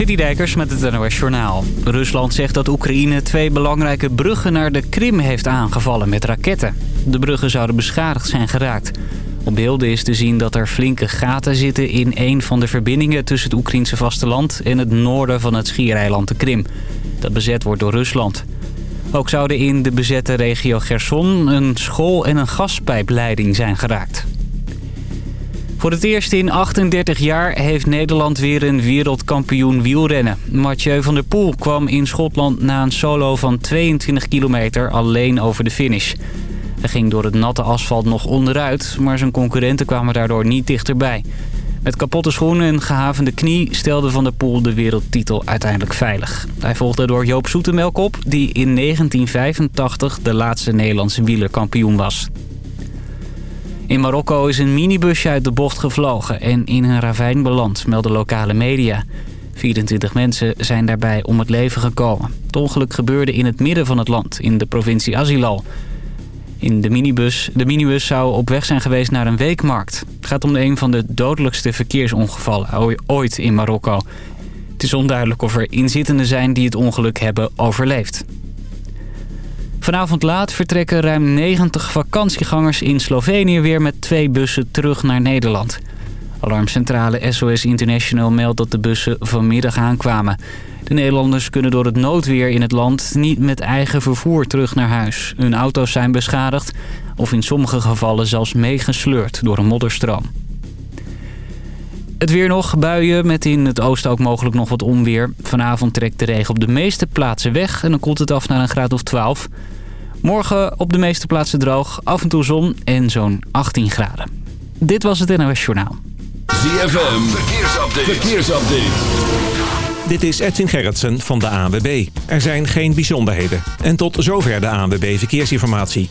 Citydijkers met het NOS Journaal. Rusland zegt dat Oekraïne twee belangrijke bruggen naar de Krim heeft aangevallen met raketten. De bruggen zouden beschadigd zijn geraakt. Op beelden is te zien dat er flinke gaten zitten in een van de verbindingen tussen het Oekraïnse vasteland en het noorden van het schiereiland de Krim. Dat bezet wordt door Rusland. Ook zouden in de bezette regio Gerson een school en een gaspijpleiding zijn geraakt. Voor het eerst in 38 jaar heeft Nederland weer een wereldkampioen wielrennen. Mathieu van der Poel kwam in Schotland na een solo van 22 kilometer alleen over de finish. Hij ging door het natte asfalt nog onderuit, maar zijn concurrenten kwamen daardoor niet dichterbij. Met kapotte schoenen en gehavende knie stelde Van der Poel de wereldtitel uiteindelijk veilig. Hij volgde door Joop Zoetemelk op, die in 1985 de laatste Nederlandse wielerkampioen was. In Marokko is een minibusje uit de bocht gevlogen en in een ravijn beland, melden lokale media. 24 mensen zijn daarbij om het leven gekomen. Het ongeluk gebeurde in het midden van het land, in de provincie Azilal. In de minibus, de minibus zou op weg zijn geweest naar een weekmarkt. Het gaat om een van de dodelijkste verkeersongevallen ooit in Marokko. Het is onduidelijk of er inzittenden zijn die het ongeluk hebben overleefd. Vanavond laat vertrekken ruim 90 vakantiegangers in Slovenië weer met twee bussen terug naar Nederland. Alarmcentrale SOS International meldt dat de bussen vanmiddag aankwamen. De Nederlanders kunnen door het noodweer in het land niet met eigen vervoer terug naar huis. Hun auto's zijn beschadigd of in sommige gevallen zelfs meegesleurd door een modderstroom. Het weer nog, buien met in het oosten ook mogelijk nog wat onweer. Vanavond trekt de regen op de meeste plaatsen weg en dan koelt het af naar een graad of 12. Morgen op de meeste plaatsen droog, af en toe zon en zo'n 18 graden. Dit was het NOS Journaal. ZFM, verkeersupdate. verkeersupdate. Dit is Edwin Gerritsen van de ANWB. Er zijn geen bijzonderheden. En tot zover de ANWB Verkeersinformatie.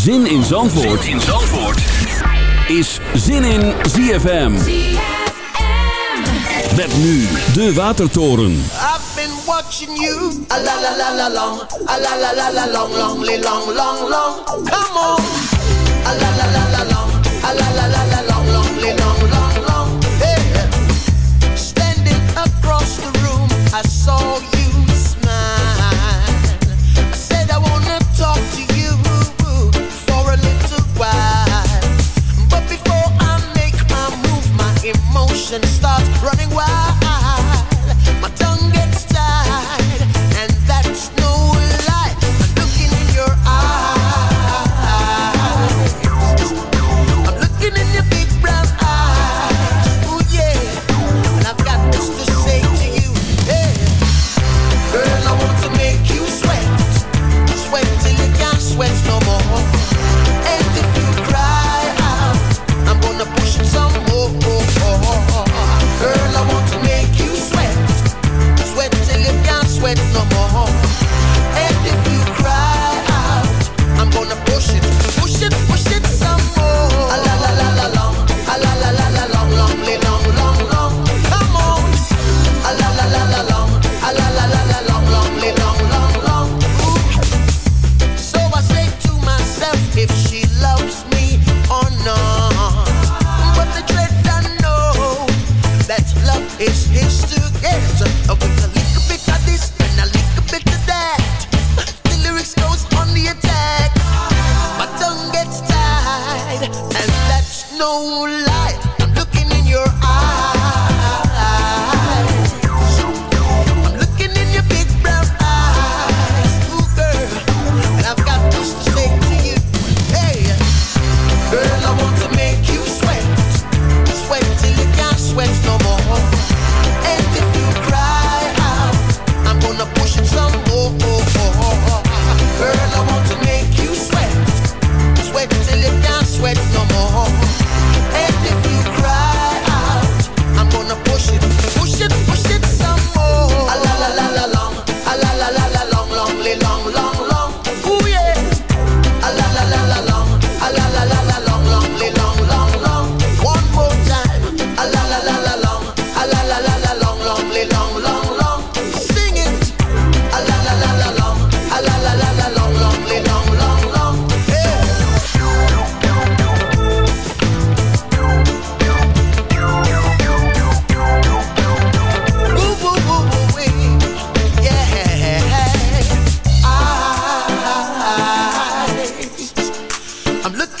Zin in Zandvoort, zin in Zandvoort. is Zin in ZFM. Met nu de Watertoren. I've been watching you. A la la la la long. A la la la la long, long, long, long, long. Come on. A la la la la long. A la la la la long, long, long, long, long. Hey. Standing across the room, I saw you start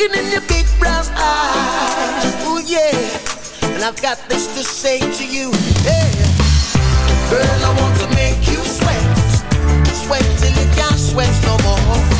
looking in your big brown eyes. Oh yeah, and I've got this to say to you. Hey, girl, I want to make you sweat, sweat till you can't sweat no more.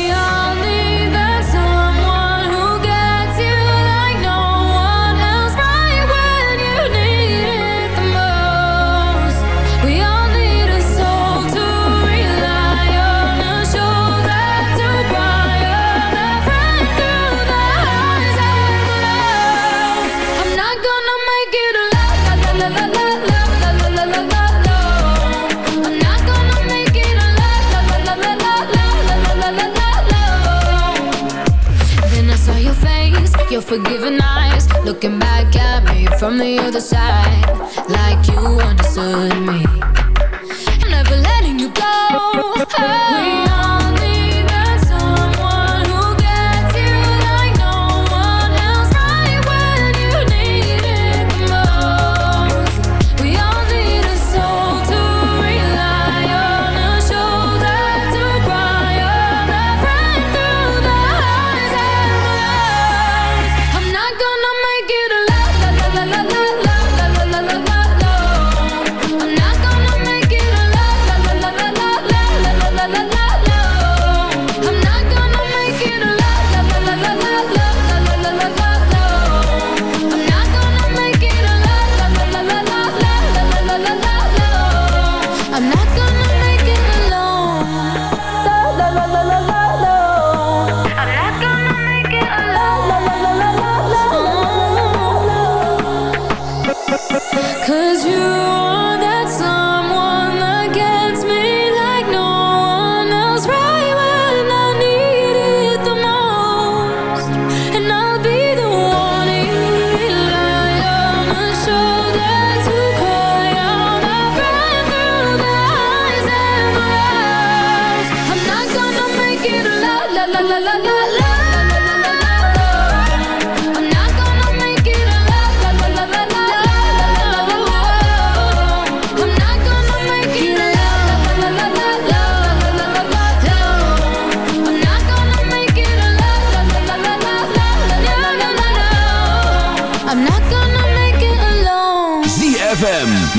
Forgiven eyes looking back at me from the other side, like you understood me. Never letting you go. Oh.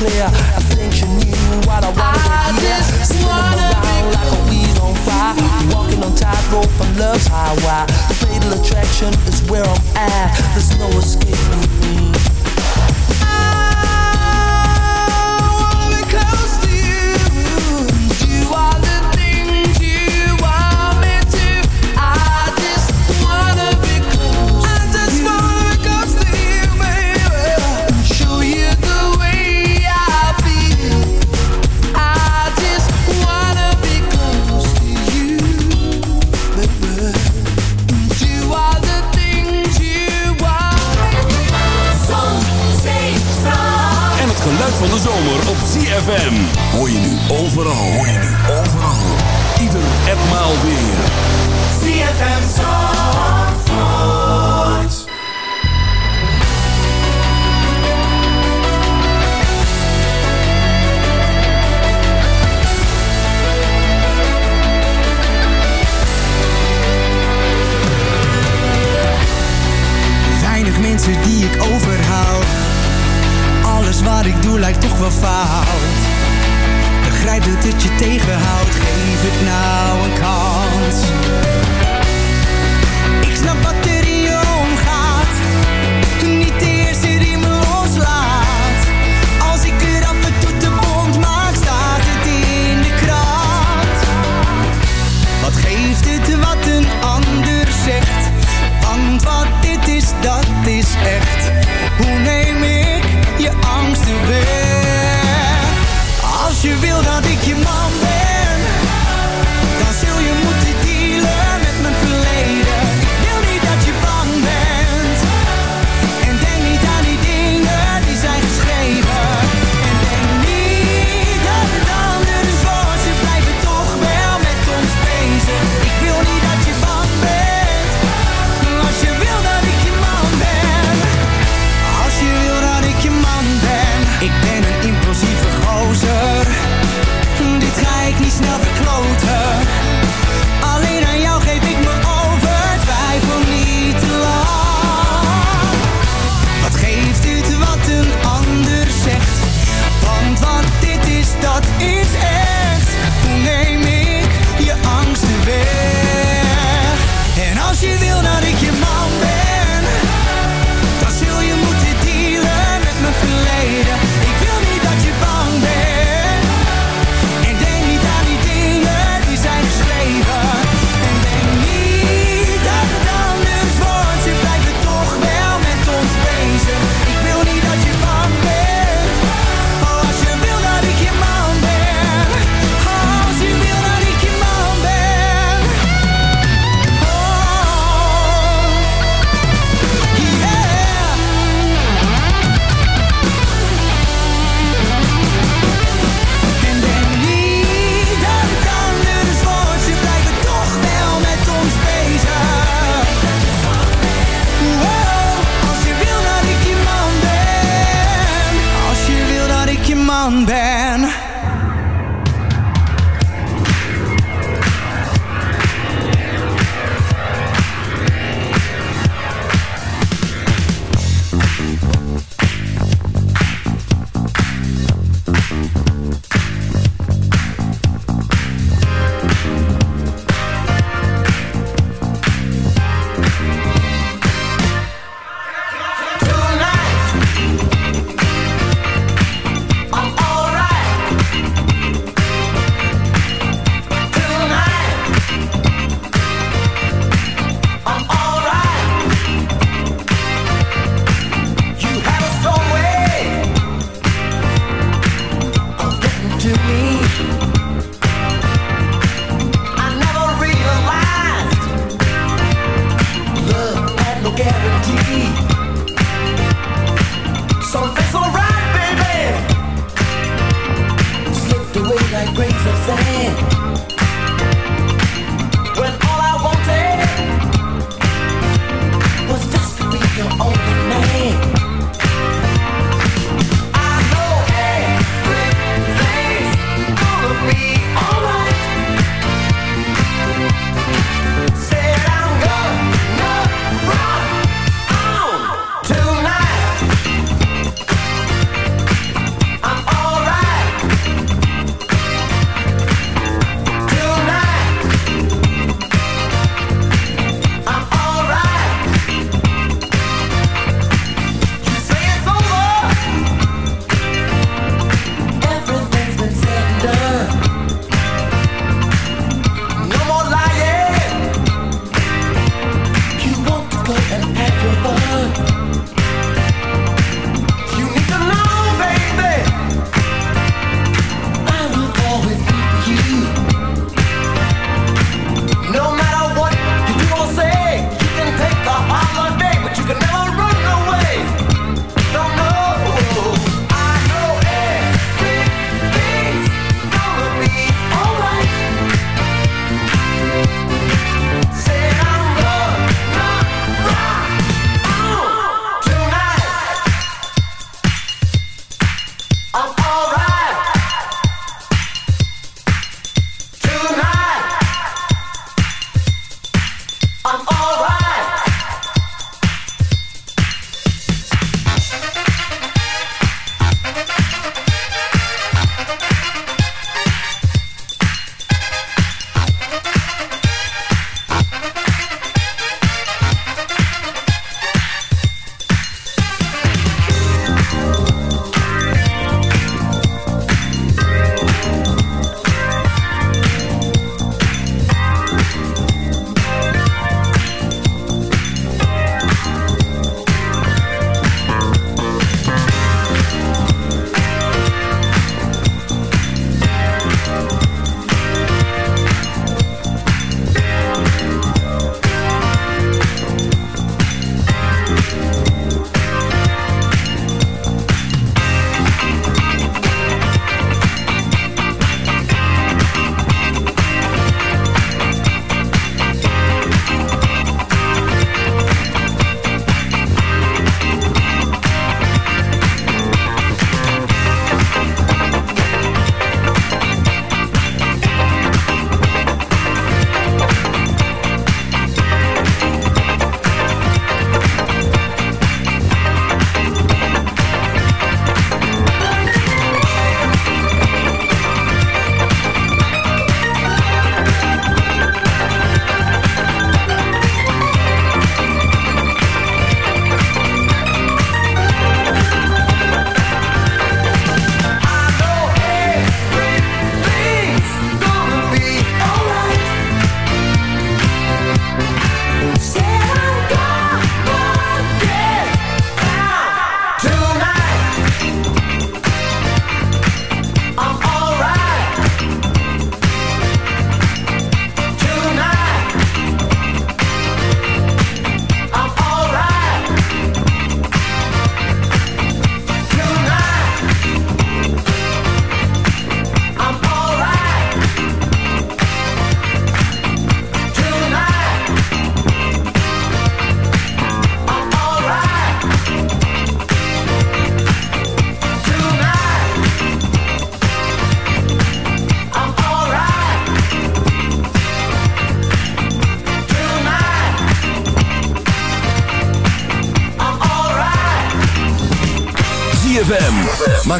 Clear. I think she knew what I wanted to hear. Spinning around like a weed on fire, walking on tightrope on love's highway. The fatal attraction is where I'm at. There's no escaping me. zomer op CFM. Hoor je nu overal, hoor je nu overal. Ieder en maal weer. CFM Zandvoort. Weinig mensen die ik overhoud Waar wat ik doe lijkt toch wel fout. Begrijp dat het je tegenhoudt, geef het nou een kans.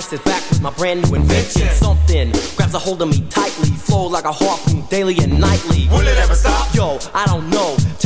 Listen. Is back with my brand new invention. Something grabs a hold of me tightly. Flow like a harpoon daily and nightly. Will it ever stop? Yo, I don't know.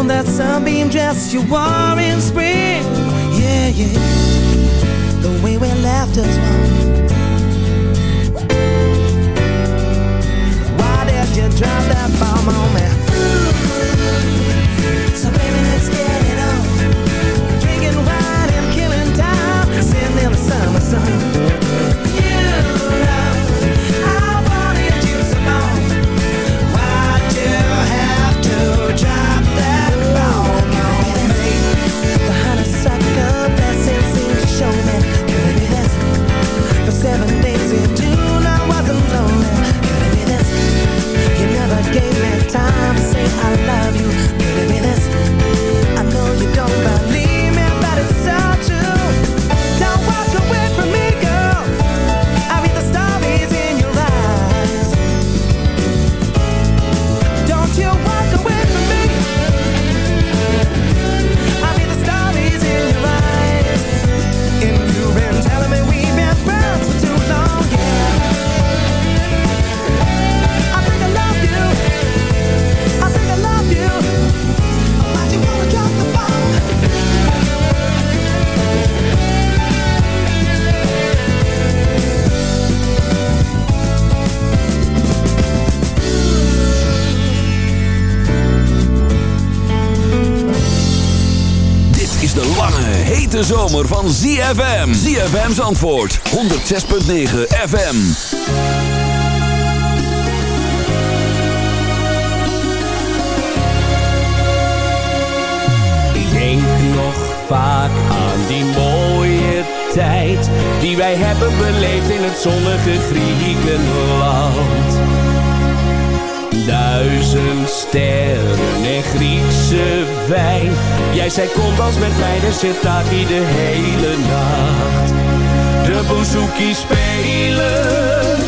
on that sunbeam dress you wore in spring. Yeah, yeah. The way we left us wrong. Why did you drop that bomb on me? So baby, let's get it on. Drinking wine and killing time, sitting in the summer sun. life hete zomer van ZFM. ZFM's antwoord. 106.9 FM. Ik denk nog vaak aan die mooie tijd die wij hebben beleefd in het zonnige Griekenland. Duizend sterren en Griekse wijn. Jij zei kom als met mij de sitaki de hele nacht. De bouzouki spelen.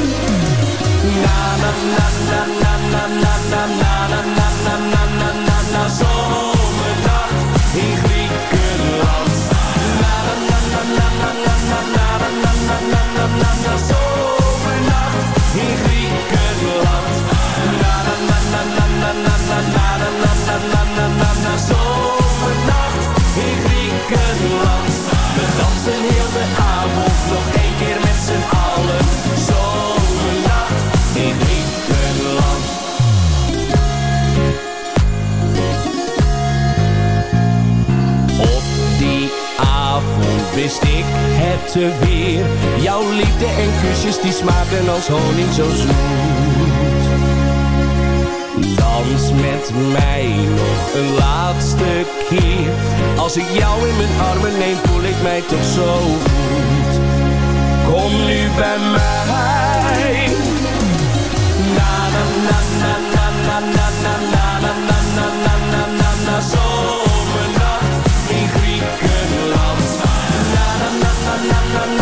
Na na na na na na na na na na na na na na na na zomernacht in Griekenland. Na na na na na na na na na na na na na na na zomernacht. Na na na na na na na na na na na na zomernacht in Griekenland. We dansen heel de avond nog één keer met z'n allen. Zomernacht in Griekenland. Op die avond wist ik het weer. Jouw liefde en kusjes die smaken als honing zo. Dans met mij nog een laatste keer. Als ik jou in mijn armen neem, voel ik mij toch zo goed. Kom nu bij mij. Na na na na na na na na na na na na na na na na zomernacht in Griekenland. Na na na na na na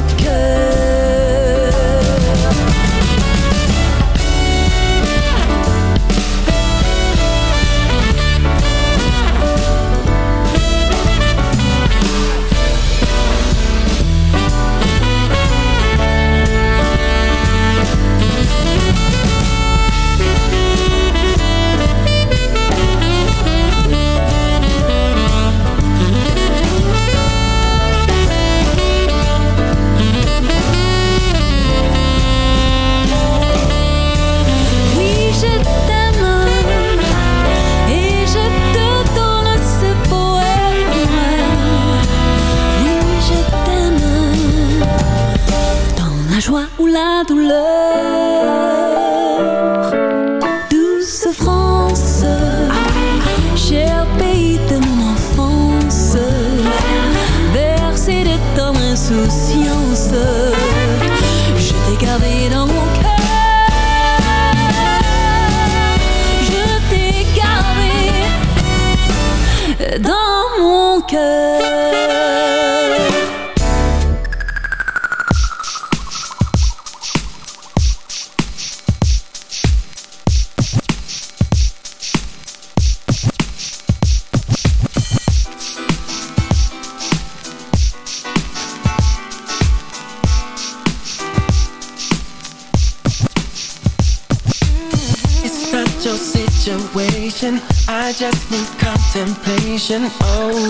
Oh.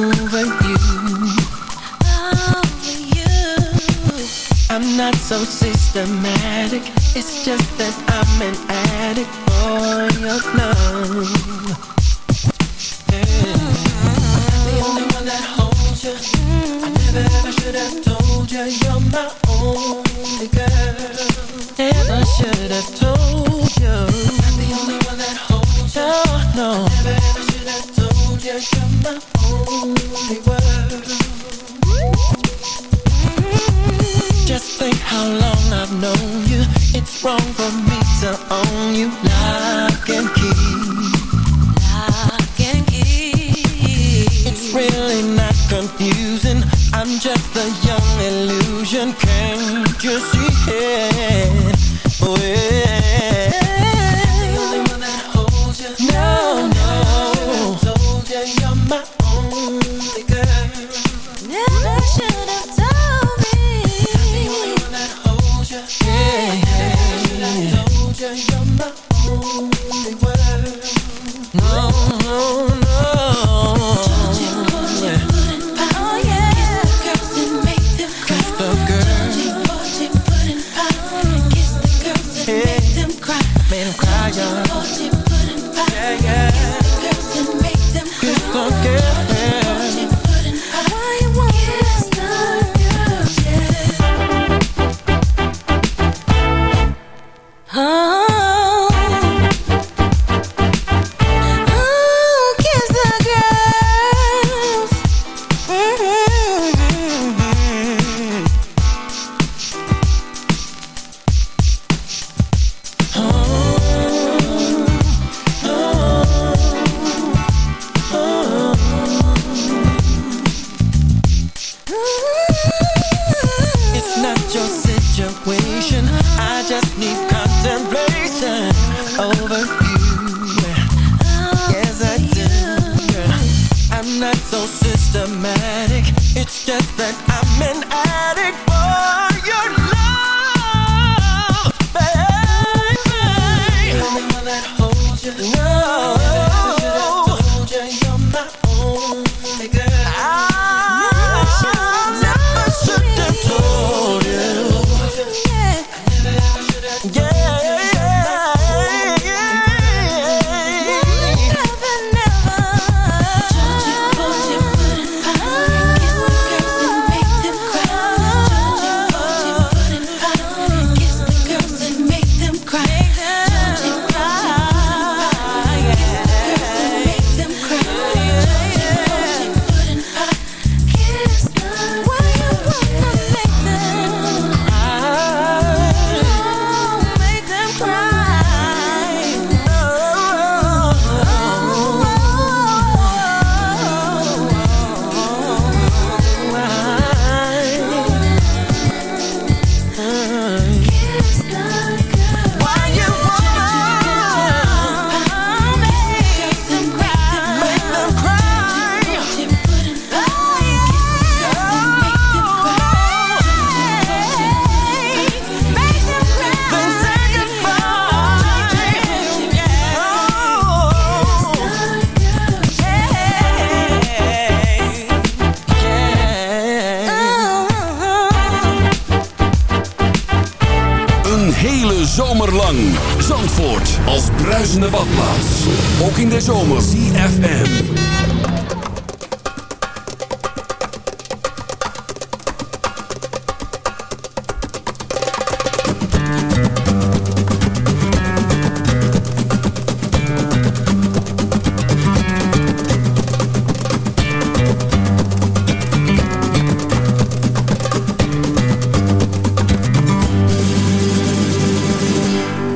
Ook in de zomer. CFM.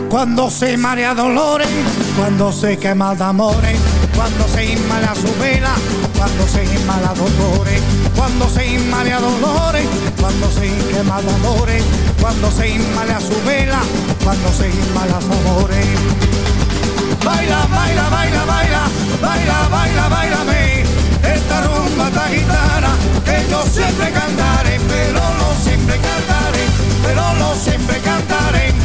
Cuando se marea dolores, Cuando se quema el d'amore, quando sei in male su vela, quando sei in male ad odore, quando sei in male ad dolore, quema d'amore, quando sei in male su vela, quando sei in male a. Baila, baila, baila, baila, baila, baila, baila esta rumba esta gitana, que yo siempre cantaré, pero no siempre cantaré, pero no siempre cantaré.